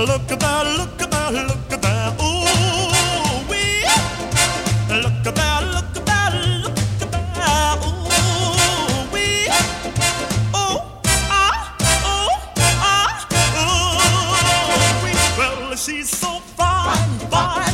look at that, look at that, look at that. Ooh. Look at that, look look ah, ah. Well, she's so fine, fine.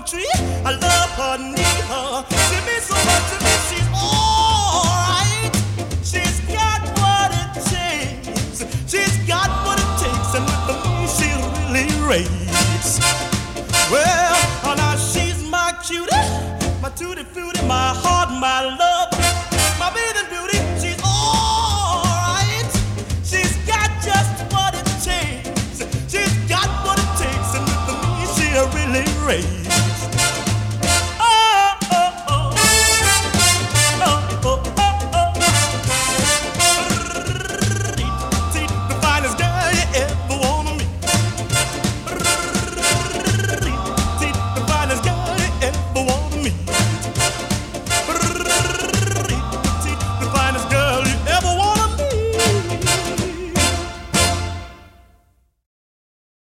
I love her, need her. She means so much to me. She's alright. She's got what it takes. She's got what it takes, and with me she really rates. Well, oh, now she's my cutie, my tutti frutti, my heart, my love, my beauty. She's alright. She's got just what it takes. She's got what it takes, and with me she really.